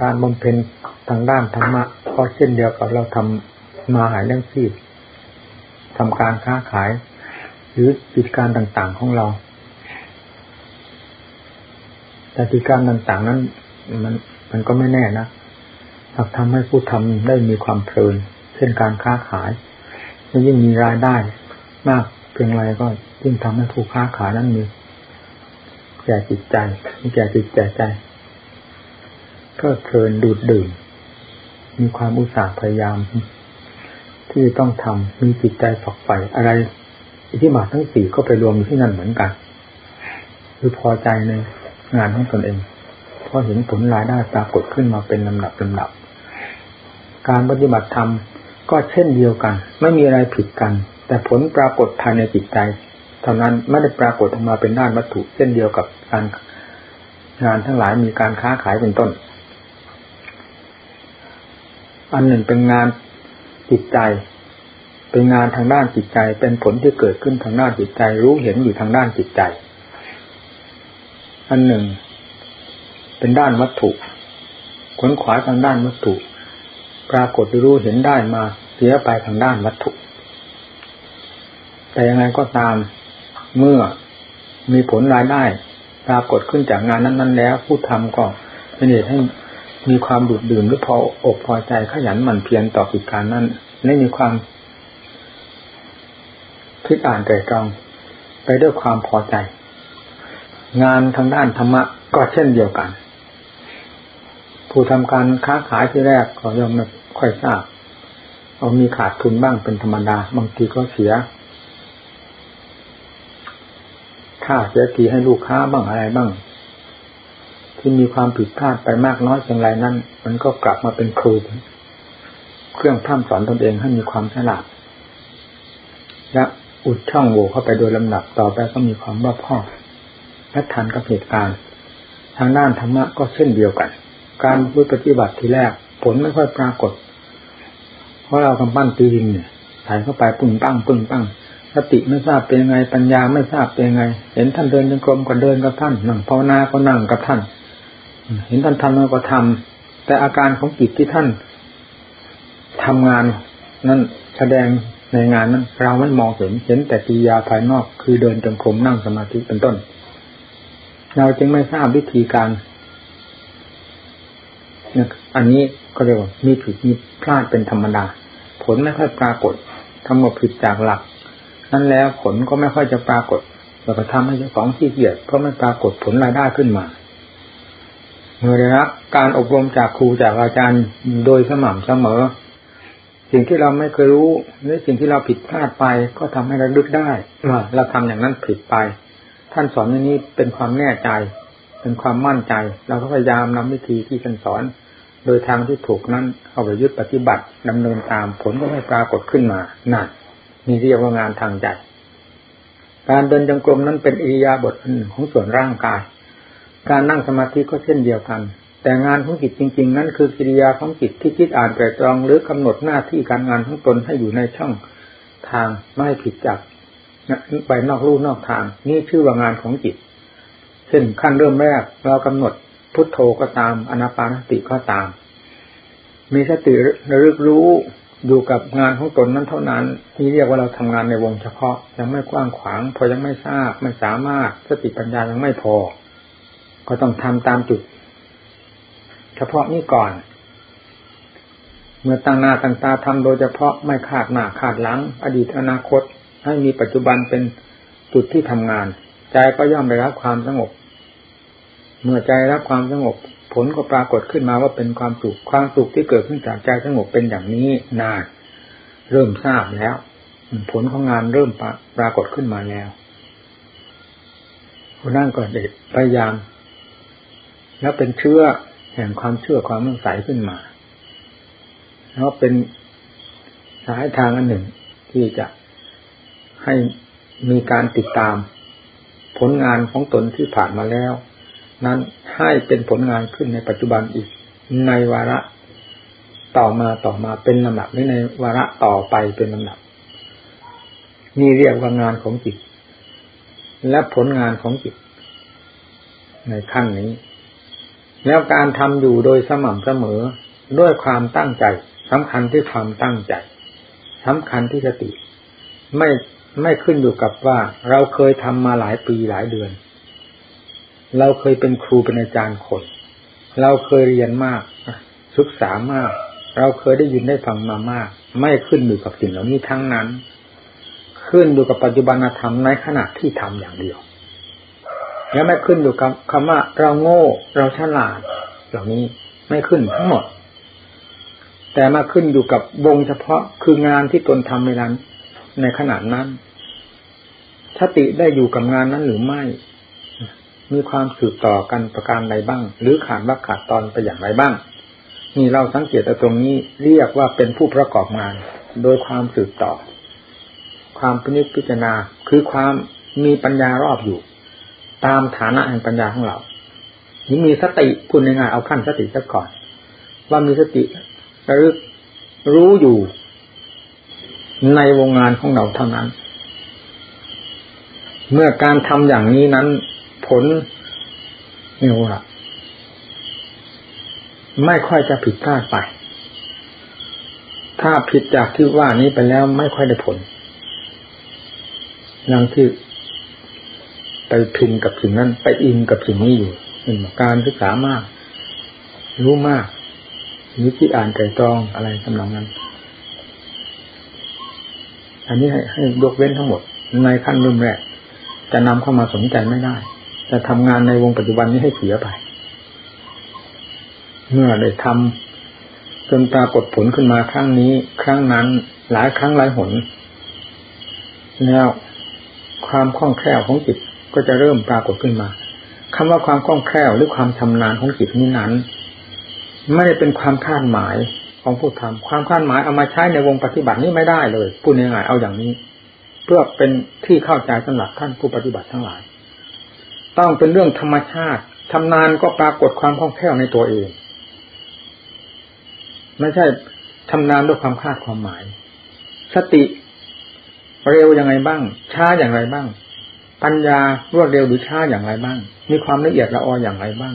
การบำเพ็ญทางด้านธรรมะก็เช่นเดียวกับเราทำมาหายเรื่องชีพทำการค้าขาย หรือกิจการต่างๆของเรา แต่กิจการต่างๆนั้น มันมันก็ไม่แน่นะหากทำให้ผู้ทำได้มีความเพลิน เช่นการค้าขายยิ่งมีรายได้ มากเพียงไรก็ยิ่งทำให้ผู้ค้าขายนั้นมีแก่จิตใจมีแก่จิตแก่ใจ ก็เพลินดูดดื่มมีความอุตสาห์พยายาม ที่ต้องทำมีจิตใจฝักใฝ่อะไรที่มาทั้งสี่ก็ไปรวมอยู่ที่นั่นเหมือนกัน คือพอใจในงานของตนเองเพราะเห็นผลรายได้ปรากฏขึ้นมาเป็นลำดับลำดับ การปฏิบัติธรรมก็เช่นเดียวกัน ไม่มีอะไรผิดกัน แต่ผลปรากฏภายในจิตใจเท่านั้นไม่ได้ปรากฏออกมาเป็นด้านวัตถุ เช่นเดียวกับการงานทั้งหลายมีการค้าขายเป็นต้น อันหนึ่งเป็นงานจิตใจ เป็นงานทางด้านจิตใจ เป็นผลที่เกิดขึ้นทางด้านจิตใจ รู้เห็นอยู่ทางด้านจิตใจ อันหนึ่ง เป็นด้านวัตถุขนขวายทางด้านวัตถุ ปรากฏรู้เห็นได้มาเสียไปทางด้านวัตถุ แต่ยังไงก็ตามเมื่อมีผลรายได้ ปรากฏขึ้นจากงานนั้น ๆ แล้ว ผู้ทำก็เป็นเหตุให้ มีความดุดดื่มหรือพออกพอใจขยันหมั่นเพียรต่อกิจการนั้นและมีความคิดอ่านแต่ตรองไปด้วยความพอใจ งานทางด้านธรรมะก็เช่นเดียวกัน ผู้ทำการค้าขายที่แรกก็ย่อมไม่ค่อยทราบเอามีขาดทุนบ้างเป็นธรรมดา บางทีก็เสียค่าเสียทีให้ลูกค้าบ้างอะไรบ้าง ที่มีความผิดพลาดไปมากน้อยเพียงไรนั้น มันก็กลับมาเป็นครู เครื่องพร่ำสอนตนเองให้มีความฉลาดและอุดช่องโหว่เข้าไปโดยลำดับต่อไปก็มีความรอบคอบและทันกับเหตุการณ์ ทางด้านธรรมะก็เช่นเดียวกัน การพูดปฏิบัติทีแรก ผลไม่ค่อยปรากฏ เพราะเรากำปั้นตีดินเนี่ยถ่ายเข้าไปปึ้งปั้งปึ้งปั้งสติไม่ทราบเป็นยังไงปัญญาไม่ทราบเป็นยังไง เห็นท่านเดินจงกรมก็เดินกับท่านนั่งภาวนาก็นั่งกับท่าน เห็นท่านทำแล้วก็ทำแต่อาการของจิตที่ท่านทำงานนั้นแสดงในงานนั้นเราไม่มองเห็นเห็นแต่กิยาภายนอกคือเดินจงกรมนั่งสมาธิเป็นต้น เราจึงไม่ทราบวิธีการอันนี้ก็เรียกว่ามีผิดมีพลาดเป็นธรรมดา ผลไม่ค่อยปรากฏทำหมดผิดจากหลัก นั้นแล้วผลก็ไม่ค่อยจะปรากฏเราก็ทำให้เจ้าของที่เกียจเพราะไม่ปรากฏผลรายได้ขึ้นมา เมื่อได้รับการอบรมจากครูจากอาจารย์โดยสม่ำเสมอ สิ่งที่เราไม่เคยรู้หรือสิ่งที่เราผิดพลาดไปก็ทำให้เราลึกได้ว่าเราทำอย่างนั้นผิดไป ท่านสอนอย่างนี้เป็นความแน่ใจ เป็นความมั่นใจ เราก็พยายามนำวิธีที่ท่านสอน โดยทางที่ถูกนั้นเอาไปยึดปฏิบัติดำเนินตามผลก็ไม่ปรากฏขึ้นมานั่นนี่เรียกว่างานทางใจการเดินจงกรมนั้นเป็นอิริยาบถของส่วนร่างกาย การนั่งสมาธิก็เช่นเดียวกัน แต่งานของจิตจริง ๆ นั้นคือกิริยาของจิตที่คิดอ่านแต่ตรองหรือกำหนดหน้าที่การงานของตนให้อยู่ในช่องทางไม่ผิดจากไปนอกลู่นอกทาง นี่ชื่อว่างานของจิต เช่นขั้นเริ่มแรกเรากำหนดพุทโธก็ตามอนาปานสติก็ตาม มีสติระลึกรู้อยู่กับงานของตนนั้นเท่านั้นที่เรียกว่าเราทำงานในวงเฉพาะ ยังไม่กว้างขวาง พอยังไม่ทราบไม่สามารถสติปัญญายังไม่พอ ก็ต้องทำตามจุด เฉพาะนี้ก่อน เมื่อตั้งหน้าตั้งตาทำโดยเฉพาะไม่ขาดหน้าขาดหลัง อดีตอนาคต ให้มีปัจจุบันเป็นจุดที่ทำงาน ใจก็ย่อมได้รับความสงบ เมื่อใจรับความสงบ ผลก็ปรากฏขึ้นมาว่าเป็นความสุขความสุขที่เกิดขึ้นจากใจสงบเป็นอย่างนี้นานเริ่มทราบแล้ว ผลของงานเริ่มปรากฏขึ้นมาแล้วคนนั่งก็เด็ดพยายาม แล้วเป็นเชื่อแห่งความเชื่อความมั่งใสขึ้นมา แล้วเป็นสายทางอันหนึ่งที่จะให้มีการติดตามผลงานของตนที่ผ่านมาแล้ว นั้นให้เป็นผลงานขึ้นในปัจจุบันอีกในวาระต่อมาต่อมาเป็นลำดับในวาระต่อไปเป็นลำดับนี่เรียกว่างานของจิต และผลงานของจิต ในขั้นนี้ แล้วการทำอยู่โดยสม่ำเสมอด้วยความตั้งใจสำคัญที่ความตั้งใจสำคัญที่สติ ไม่ไม่ขึ้นอยู่กับว่าเราเคยทำมาหลายปีหลายเดือน เราเคยเป็นครูเป็นอาจารย์คนเราเคยเรียนมากศึกษามาก เราเคยได้ยินได้ฟังมามาก ไม่ขึ้นอยู่กับสิ่งเหล่านี้ทั้งนั้น ขึ้นอยู่กับปัจจุบันธรรมในขณะที่ทำอย่างเดียว แล้วไม่ขึ้นอยู่กับคำว่าเราโง่ เราฉลาด เหล่านี้ไม่ขึ้นทั้งหมด แต่มาขึ้นอยู่กับวงเฉพาะคืองานที่ตนทำในนั้น ในขณะนั้นสติได้อยู่กับงานนั้นหรือไม่ มีความสืบต่อกันประการใดบ้าง หรือขาดว่าขาดตอนไปอย่างไรบ้าง นี่เราสังเกตตรงนี้เรียกว่าเป็นผู้ประกอบงาน โดยความสืบต่อ ความพินิจพิจารณาคือความมีปัญญารอบอยู่ ตามฐานะแห่งปัญญาของเรานี่มีสติคุณยังไงเอาขั้นสติซะก่อน ว่ามีสติระลึกรู้อยู่ในวงงานของเราเท่านั้น เมื่อการทำอย่างนี้นั้น ผลนี่ว่าไม่ค่อยจะผิดพลาดไป ถ้าผิดจากที่ว่านี้ไปแล้วไม่ค่อยได้ผลอย่างที่ พินกับสิ่งนั้น ไปอินกับสิ่งนี้อยู่เป็นการศึกษามาก รู้มากนิที่อ่านใจตรองอะไรสำหรับนั้น อันนี้ให้ให้ยกเว้นทั้งหมด ในขั้นรุ่มแรกจะนำเข้ามาสนใจไม่ได้ จะทำงานในวงปัจจุบันนี้ให้เสียไป เมื่อได้ทำจนปรากฏผลขึ้นมาครั้งนี้ ครั้งนั้น หลายครั้งหลายหน แล้วความคล่องแคล่วของจิต ก็จะเริ่มปรากฏขึ้นมาคำว่าความคล่องแคล่วหรือความชำนาญของจิตนี้นั้น ไม่ได้เป็นความคาดหมายของผู้ทำความคาดหมายเอามาใช้ในวงปฏิบัตินี้ไม่ได้เลยพูดง่ายๆเอาอย่างนี้ เพื่อเป็นที่เข้าใจสำหรับท่านผู้ปฏิบัติทั้งหลาย ต้องเป็นเรื่องธรรมชาติชำนาญก็ปรากฏความคล่องแคล่วในตัวเอง ไม่ใช่ทำนานด้วยความคาดความหมาย สติเร็วยังไงบ้าง ช้าอย่างไรบ้าง ปัญญารวดเร็วหรือช้าอย่างไรบ้าง มีความละเอียดละอออย่างไรบ้าง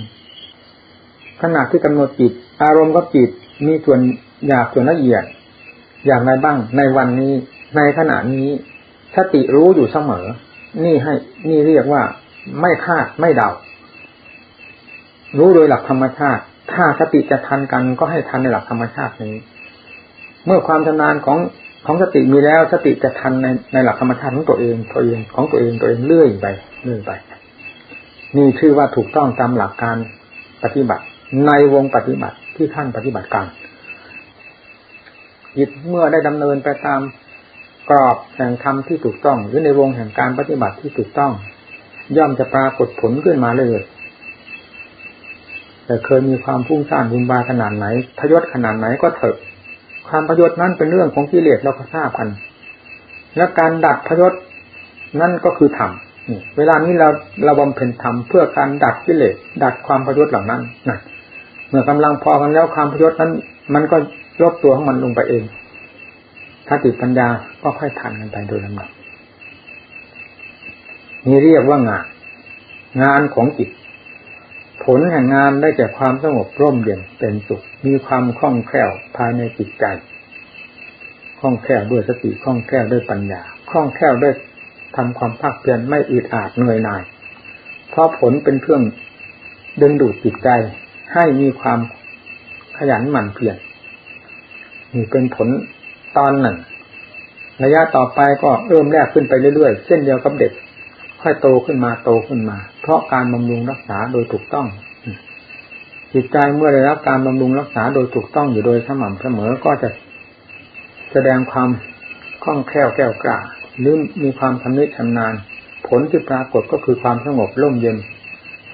ขณะที่กำหนดจิต อารมณ์กับจิตมีส่วนหยาบส่วนละเอียด อย่างไรบ้าง ในวันนี้ ในขณะนี้สติรู้อยู่เสมอ นี่ให้ นี่เรียกว่า ไม่คาดไม่เดา รู้โดยหลักธรรมชาติ ถ้าสติจะทันกันก็ให้ทันในหลักธรรมชาตินี้ เมื่อความชำนาญของ ของสติมีแล้วสติจะทันในในหลักธรรมชาติของตัวเองตัวเองของตัวเองตัวเองเลื่อยไปเลื่อยไป นี่ชื่อว่าถูกต้องตามหลักการปฏิบัติ ในวงปฏิบัติที่ท่านปฏิบัติการจิตเมื่อได้ดำเนินไปตามกรอบแห่งธรรมที่ถูกต้อง หรือในวงแห่งการปฏิบัติที่ถูกต้อง ย่อมจะปรากฏผลขึ้นมาเลยแต่เคยมีความพุ่งสร้างบุญบาขนาดไหนพยศขนาดไหนก็เถอะ ความพยศนั้นเป็นเรื่องของกิเลสเราก็ทราบกัน และการดัดพยศนั่นก็คือธรรมเวลานี้เราเราบำเพ็ญธรรมเพื่อการดัดกิเลสดัดความพยศเหล่านั้นนะเมื่อกำลังพอกันแล้วความพยศนั้น มันก็ยกตัวของมันลงไปเองถ้าติดปัญญาก็ค่อยทันกันไปโดยลำดับนี่เรียกว่างาน งานของจิต ผลแห่งงานได้แก่ความสงบร่มเย็นเป็นสุข มีความคล่องแคล่วภายในจิตใจ คล่องแคล่วด้วยสติคล่องแคล่วด้วยปัญญาคล่องแคล่วด้วยทำความภาคเพียรไม่อึดอัดเหนื่อยหน่าย เพราะผลเป็นเครื่องดึงดูดจิตใจให้มีความขยันหมั่นเพียรนี่เป็นผลตอนหนึ่ง ระยะต่อไปก็เริ่มแรกขึ้นไปเรื่อยๆ เช่นเดียวกับเด็ก ค่อยโตขึ้นมาโตขึ้นมา เพราะการบำรุงรักษาโดยถูกต้อง จิตใจเมื่อได้รับการบำรุงรักษาโดยถูกต้องอยู่โดยสม่ำเสมอก็จะ แสดงความคล่องแคล่วแก้วกล้าหรือมีความทำนิชำนาญ ผลที่ปรากฏก็คือความสงบร่มเย็น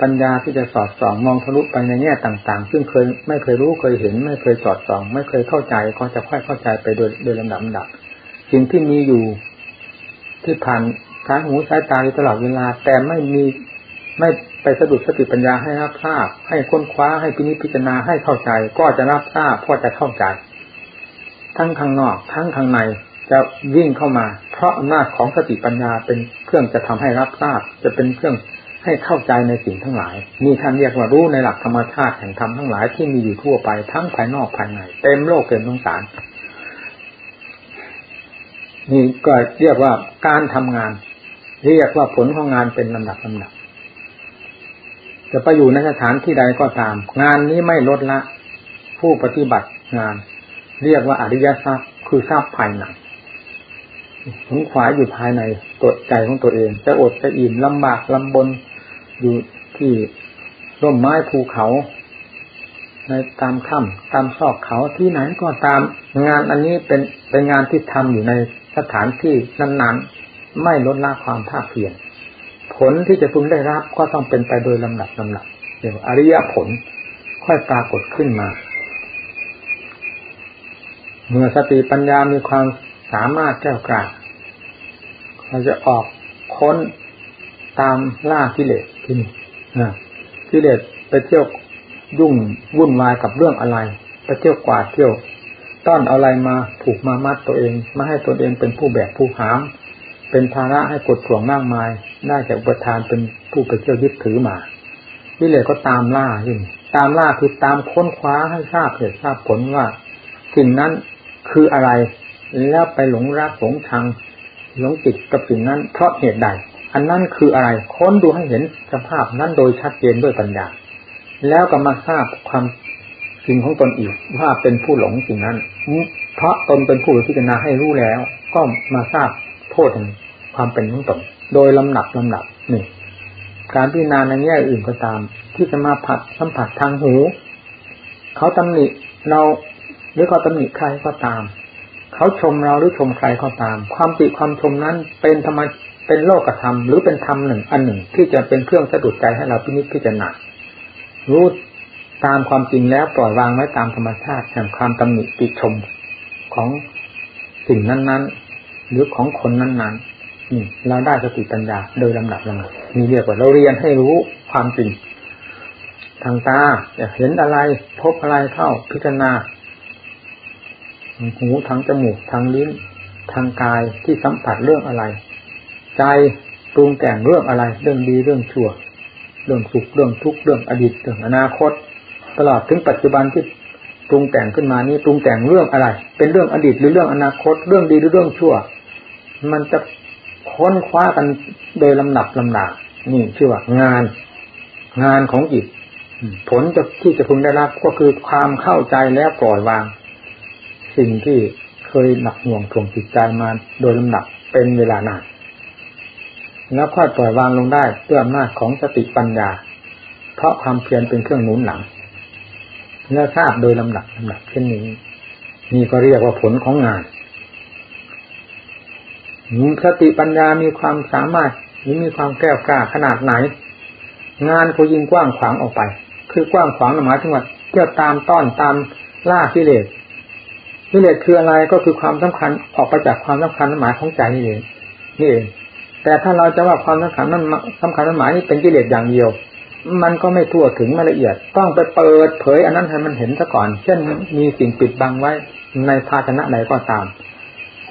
ปัญญาที่จะสอดส่องมองทะลุไปในแง่ต่าง ๆ ซึ่งเคยไม่เคยรู้เคยเห็น ไม่เคยสอดส่อง ไม่เคยเข้าใจก็จะค่อยเข้าใจไปโดยโดยลำดับดับสิ่งที่มีอยู่ที่ผ่านสายหูสายตาอยู่ตลอดเวลา แต่ไม่มีไม่ไปสะดุดสติปัญญาให้รับทราบ ให้ค้นคว้าให้พินิจพิจารณาให้เข้าใจ ก็จะรับทราบก็จะเข้าใจ ทั้งข้างนอก ทั้งข้างในจะวิ่งเข้ามา เพราะอำนาจของสติปัญญาเป็นเครื่องจะทำให้รับทราบ จะเป็นเครื่องให้เข้าใจในสิ่งทั้งหลายมีท่านเรียกว่ารู้ในหลักธรรมชาติแห่งธรรมทั้งหลายที่มีอยู่ทั่วไปทั้งภายนอกภายในเต็มโลกเต็มสงสารนี่ก็เรียกว่าการทำงาน เรียกว่าผลของงานเป็นลำดับลำดับ จะไปอยู่ในสถานที่ใดก็ตาม งานนี้ไม่ลดละ ผู้ปฏิบัติงาน เรียกว่าอริยทรัพย์คือทรัพย์ภายในขงขวายอยู่ภายในตัวใจของตัวเอง จะอดจะอิ่มลำบากลำบนอยู่ที่ร่มไม้ภูเขา ในตามถ้ำตามซอกเขาที่ไหนก็ตามงานอันนี้เป็นเป็นงานที่ทำอยู่ในสถานที่นั้นๆ ไม่ลดละความภาคเพียรผลที่จะพึงได้รับก็ต้องเป็นไปโดยลำดับลำดับเดี๋ยวอริยผลค่อยปรากฏขึ้นมา เมื่อสติปัญญามีความสามารถแก้วกล้าเราจะออกค้นตามล่ากิเลสที่นี่นะกิเลสไปเที่ยวยุ่งวุ่นวายกับเรื่องอะไร ไปเที่ยวกวาดเที่ยว ต้อนอาอะไรมาผูกมามัดตัวเองมาให้ตนเองเป็นผู้แบกผู้หาม เป็นภาระให้กดถ่วงมากมายได้จากประทานเป็นผู้ไปเที่ยวยึดถือมากิเลสก็ตามล่ายิ่งตามล่าคือตามค้นคว้าให้ทราบเหตุทราบผลว่าสิ่งนั้น คืออะไร แล้วไปหลงรักหลงชังหลงติดกับสิ่งนั้น เพราะเหตุใด อันนั้นคืออะไร ค้นดูให้เห็นสภาพนั้นโดยชัดเจนด้วยปัญญา แล้วก็มาทราบความสิ่งของตนอีกว่าเป็นผู้หลงสิ่งนั้น เพราะตนเป็นผู้พิจารณาให้รู้แล้ว ก็มาทราบโทษแห่งความเป็นของตนโดยลำหนับลำหนับนี่การพิจารณาในแง่อื่นก็ตาม ที่จะมาผัดสัมผัสทางหู เขาตำหนิเรา หรือเขาตำหนิใครก็ตาม เขาชมเราหรือชมใครก็ตาม ความติความชมนั้นเป็นธรรมเป็นโลกธรรมหรือเป็นธรรมหนึ่งอันหนึ่งที่จะเป็นเครื่องสะดุดใจให้เราพินิจพิจารณารู้ตามความจริงแล้วปล่อยวางไว้ตามธรรมชาติแห่งความตำหนิติชมของสิ่งนั้นๆ หรือของคนนั้นๆนี่เราได้สติปัญญาโดยลำดับลำดับมีเรียกว่าเราเรียนให้รู้ความจริง ทางตาอยากเห็นอะไรพบอะไรเข้าพิจารณา หูทางจมูกทางลิ้นทางกายที่สัมผัสเรื่องอะไร ใจปรุงแต่งเรื่องอะไร เรื่องดีเรื่องชั่ว เรื่องสุขเรื่องทุกข์เรื่องอดีตเรื่องอนาคต ตลอดถึงปัจจุบันที่ปรุงแต่งขึ้นมานี้ปรุงแต่งเรื่องอะไร เป็นเรื่องอดีตหรือเรื่องอนาคต เรื่องดีหรือเรื่องชั่ว มันจะค้นคว้ากันโดยลำดับลำดานี่ชื่อว่างาน งานของจิตผลจะที่จะพึงได้รับก็คือความเข้าใจแล้วปล่อยวาง สิ่งที่เคยหนักหน่วงถ่วงจิตใจมาโดยลำดับเป็นเวลานานแล้วค่อยปล่อยวางลงได้ด้วยอำนาจของสติปัญญา เพราะความเพียรเป็นเครื่องหนุนหลังเมื่อทราบโดยลำดับลำดับเช่นนี้ นี่ก็เรียกว่าผลของงานสติปัญญามีความสามารถหรือมีความแก้วกล้าขนาดไหน งานก็ยิ่งกว้างขวางออกไป คือกว้างขวางหมายถึงว่าเพื่อตามต้อนตามล่ากิเลส กิเลสคืออะไรก็คือความสำคัญออกไปจากความสำคัญหมายของใจนี่เองนี่เองแต่ถ้าเราจะว่าความสำคัญนั้นสำคัญนั้นหมายนี่เป็นกิเลสอย่างเดียว มันก็ไม่ทั่วถึงไม่ละเอียด ต้องไปเปิดเผยอันนั้นให้มันเห็นซะก่อน เช่นมีสิ่งปิดบังไว้ในภาชนะไหนก็ตาม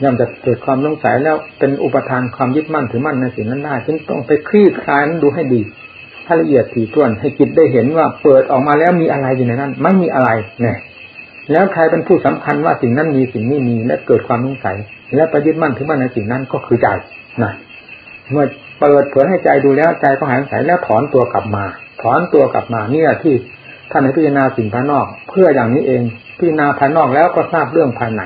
ย่อมจะเกิดความสงสัยแล้วเป็นอุปทานความยึดมั่นถือมั่นในสิ่งนั้นได้จึงต้องไปคลี่คลายนั้นดูให้ดีถ้าละเอียดถี่ถ้วนให้จิตได้เห็นว่าเปิดออกมาแล้วมีอะไรอยู่ในนั้น ไม่มีอะไรเนี่ย แล้วใครเป็นผู้สำคัญว่าสิ่งนั้นมีสิ่งนี้มีและเกิดความสงสัย และประยึดมั่นถึงมั่นในสิ่งนั้นก็คือใจนะเมื่อเปิดเผยให้ใจดูแล้วใจก็หายสงสัยแล้วถอนตัวกลับมา ถอนตัวกลับมาเนี่ยที่ท่านให้พิจารณาสิ่งภายนอก เพื่ออย่างนี้เอง พิจารณาภายนอกแล้วก็ทราบเรื่องภายใน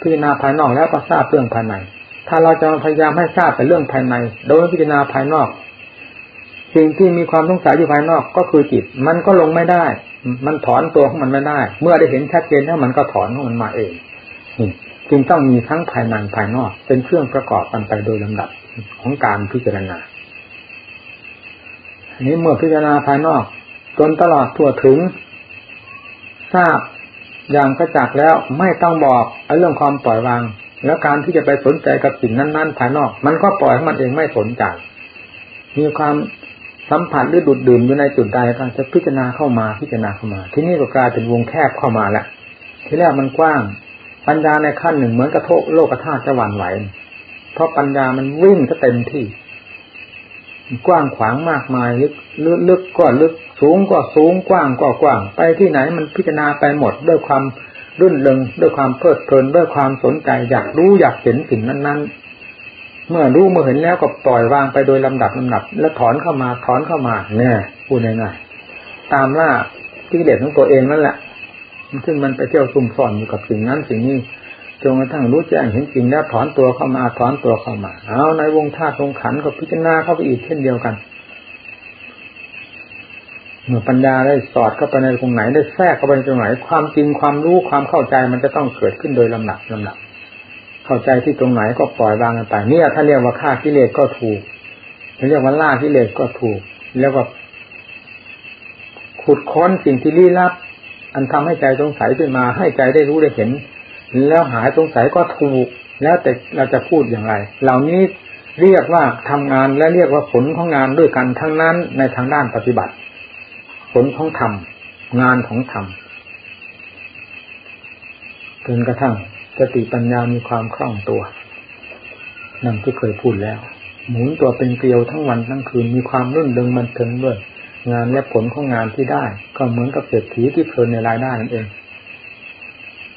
พิจารณาภายนอกแล้วก็ทราบเรื่องภายในถ้าเราจะพยายามให้ทราบแต่เรื่องภายใน โดยพิจารณาภายนอก สิ่งที่มีความสงสัยอยู่ภายนอกก็คือจิต มันก็ลงไม่ได้ มันถอนตัวของมันไม่ได้ เมื่อได้เห็นชัดเจนแล้วมันก็ถอนของมันมาเองจึงต้องมีทั้งภายในภายนอก เป็นเครื่องประกอบกันไปโดยลำดับของการพิจารณาอันนี้เมื่อพิจารณาภายนอก จนตลอดทั่วถึง ทราบอย่างกระจักแล้วไม่ต้องบอกเรื่องความปล่อยวาง แล้วการที่จะไปสนใจกับสิ่งนั้น ๆ ภายนอก มันก็ปล่อยให้มันเองไม่สนใจมีความ สัมผัสหรือดูดดื่มอยู่ในจุดใดก็จะพิจารณาเข้ามาพิจารณาเข้ามา ที่นี่ก็กลายเป็นวงแคบเข้ามาแล้วที่แรกมันกว้าง ปัญญาในขั้นหนึ่งเหมือนกระโทกโลกธาตุจะหวั่นไหว เพราะปัญญามันวิ่งก็เต็มที่ กว้างขวางมากมายลึกลึกลึกก็ลึกสูงก็สูงกว้างก็กว้าง ไปที่ไหนมันพิจารณาไปหมดด้วยความรื่นเริงด้วยความเพลิดเพลินด้วยความสนใจอยากรู้อยากเห็นสิ่งนั้นๆ เมื่อรู้เมื่อเห็นแล้วก็ปล่อยวางไปโดยลำดับลำดับ แล้วถอนเข้ามาถอนเข้ามาเนี่ยพูดง่ายๆตามล่าที่เด็ดของตัวเองนั่นแหละซึ่งมันไปเที่ยวซุ่มซ่อนอยู่กับสิ่งนั้นสิ่งนี้จนกระทั่งรู้แจ้งเห็นจริงแล้วถอนตัวเข้ามาถอนตัวเข้ามา เอาในวงธาตุวงขันก็พิจารณาเข้าไปอีกเช่นเดียวกัน เมื่อปัญญาได้สอดเข้าไปในตรงไหนได้แทรกเข้าไปตรงไหน ความจริงความรู้ความเข้าใจมันจะต้องเกิดขึ้นโดยลำดับลำดับ เข้าใจที่ตรงไหนก็ปล่อยวางกันไปเนี่ยถ้าเรียกว่าฆ่ากิเลสก็ถูกเรียกว่าล่ากิเลสก็ถูก แล้วก็ขุดค้นสิ่งที่ลี้ลับ อันทำให้ใจสงสัยขึ้นมาให้ใจได้รู้ได้เห็น แล้วหายสงสัยก็ถูก แล้วแต่เราจะพูดอย่างไร เหล่านี้เรียกว่าทำงานและเรียกว่าผลของงานด้วยกันทั้งนั้นในทางด้านปฏิบัติ ผลของธรรมงานของธรรมจนกระทั่ง สติปัญญามีความคล่องตัวนั่นที่เคยพูดแล้ว หมุนตัวเป็นเกลียวทั้งวันทั้งคืนมีความรื่นเริงมันเทิงด้วยงานและผลของงานที่ได้ ก็เหมือนกับเศรษฐีที่เพลินในรายได้นั่นเอง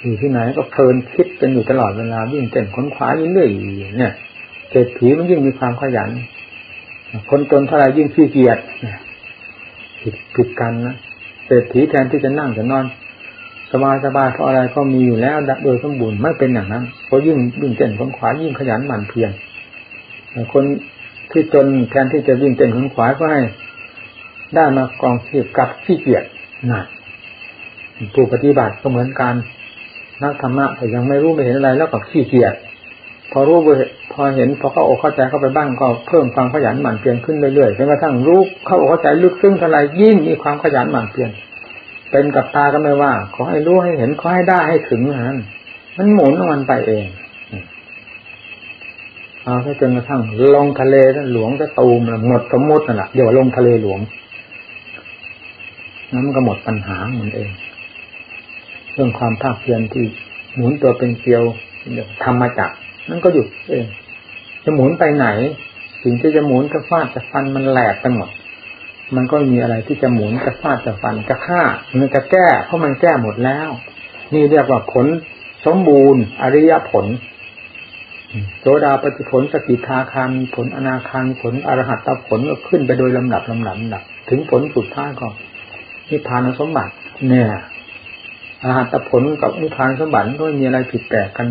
อยู่ที่ไหนก็เพลินคิดกันอยู่ตลอดเวลาวิ่งเต้นขนขวายเรื่อยๆเนี่ยเศรษฐีมันยิ่งมีความขยัน คนจนเท่าไรยิ่งขี้เกียจผิดผิดกันนะเศรษฐีแทนที่จะนั่งจะนอน สบายสบายเพราะอะไรก็มีอยู่แล้วโดยสมบูรณ์ไม่เป็นอย่างนั้นเพราะยิ่งยิ่งเต้นขนขวายิ่งขยันหมั่นเพียรคนที่จนแทนที่จะวิ่งเต้นขนขวาก็ให้ได้มากองเทียบกับขี้เกียจหนั่นผู้ปฏิบัติก็เหมือนกันนักธรรมะแต่ยังไม่รู้ไม่เห็นอะไรแล้วก็ขี้เกียจพอรู้พอเห็นพอเข้าอกเข้าใจเข้าไปบ้างก็เพิ่มความขยันหมั่นเพียรขึ้นเรื่อยๆจนกระทั่งรู้เข้าอกเข้าใจลึกซึ้งเท่าไรยิ่งมีความขยันหมั่นเพียร เป็นกับตาก็ไม่ว่า ขอให้รู้ให้เห็นขอให้ได้ให้ถึงนั้นมันหมุนมันไปเองเอาแค่จนกระทั่งลงทะเลหลวงจะตูมหมดสมมตินั่นแหละเดี๋ยวลงทะเลหลวงนั้นก็หมดปัญหาเหมือนเอง เรื่องความภาคเพียรที่หมุนตัวเป็นเกลียวทำมาจากนั่นก็หยุดเองจะหมุนไปไหนสิ่งที่จะหมุนจะฟาดจะฟันมันแหลกไปหมด มันก็มีอะไรที่จะหมุนจะฟาดจะฟันจะฆ่ามันจะแก้ เพราะมันแก้หมดแล้ว นี่เรียกว่าผลสมบูรณ์ อริยผลโสดาปฏิผลสกิทาคามีผลอนาคามีผลอรหัตตผลก็ขึ้นไปโดยลำดับลำดับลำดับ ถึงผลสุดท้ายก็นิพพานสมบัติ เนี่ยอรหัตตผลกับนิพพานสมบัติก็ไม่มีอะไรผิดแปลกกัน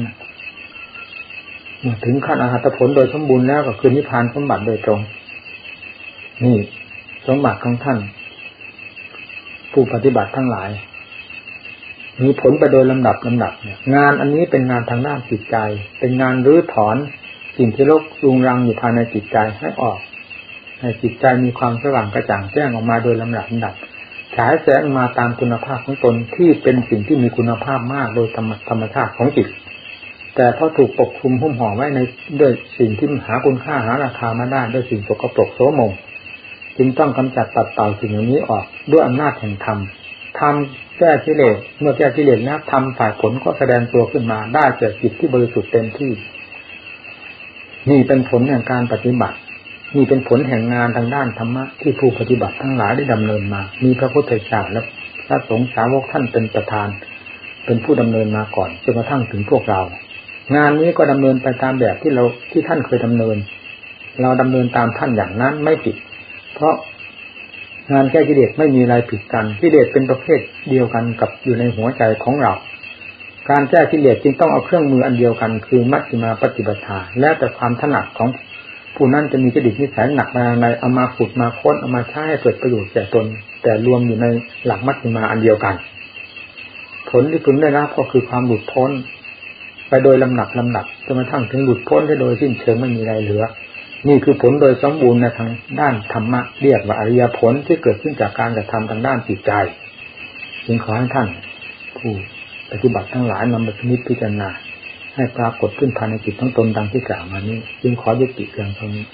ถึงขั้นอรหัตผลโดยสมบูรณ์แล้วก็คือนิพพานสมบัติโดยตรง นี่ สมบัติของท่าน ผู้ปฏิบัติทั้งหลาย มีผลไปโดยลำดับลำดับเนี่ยงานอันนี้เป็นงานทางด้านจิตใจ เป็นงานรื้อถอนสิ่งที่รกรุงรังอยู่ภายในจิตใจให้ออกให้จิตใจมีความสว่างกระจ่างแจ้งออกมาโดยลำดับลำดับฉายแสงมาตามคุณภาพของตนที่เป็นสิ่งที่มีคุณภาพมากโดยธรรมธรรมชาติของจิต แต่พอถูกปกคลุมหุ้มห่อไว้ในด้วยสิ่งที่หาคุณค่าหาราคามาได้ด้วยสิ่งสกปรกโสมม จึงต้องกำจัดตัดเต่าสิ่งเหล่านี้ออกด้วยอำนาจแห่งธรรมทำแก้กิเลสเมื่อแก้กิเลสแล้วทำฝ่ายผลก็แสดงตัวขึ้นมาได้เกิดจิตที่บริสุทธิ์เต็มที่ นี่เป็นผลแห่งการปฏิบัตินี่เป็นผลแห่งงานทางด้านธรรมะที่ผู้ปฏิบัติทั้งหลายได้ดำเนินมา มีพระพุทธเจ้าและพระสงฆ์สาวกท่านเป็นประธาน เป็นผู้ดำเนินมาก่อนจนกระทั่งถึงพวกเรา งานนี้ก็ดำเนินไปตามแบบที่เราที่ท่านเคยดำเนิน เราดำเนินตามท่านอย่างนั้นไม่ผิด เพราะงานแก้กิเลสไม่มีอะไรผิดกันกิเลสเป็นประเภทเดียวกันกับอยู่ในหัวใจของเรา การแก้กิเลสจึงต้องเอาเครื่องมืออันเดียวกัน คือมัชฌิมาปฏิบัติและแต่ความถนัดของผู้นั้นจะมีจดิตนิสัยหนักมาในเอามาขุดมาค้นเอามาใช้ให้เกิดประโยชน์แก่ตน แต่รวมอยู่ในหลักมัชฌิมาอันเดียวกัน ผลที่คุณได้รับก็คือความหลุดพ้น ไปโดยลำหนักลำหนักจนกระทั่งถึงหลุดพ้นได้โดยสิ้นเชิงไม่มีอะไรเหลือ นี่คือผลโดยสมบูรณ์ในทางด้านธรรมะเรียกว่าอริยผลที่เกิดขึ้นจากการกระทำทางด้านจิตใจจึงขอให้ท่าน ผู้ปฏิบัติทั้งหลายนำมาพิจารณาให้ปรากฏขึ้นภายในจิตทั้งตนดังที่กล่าวมานี้ จึงขอยุติเพียงเท่านี้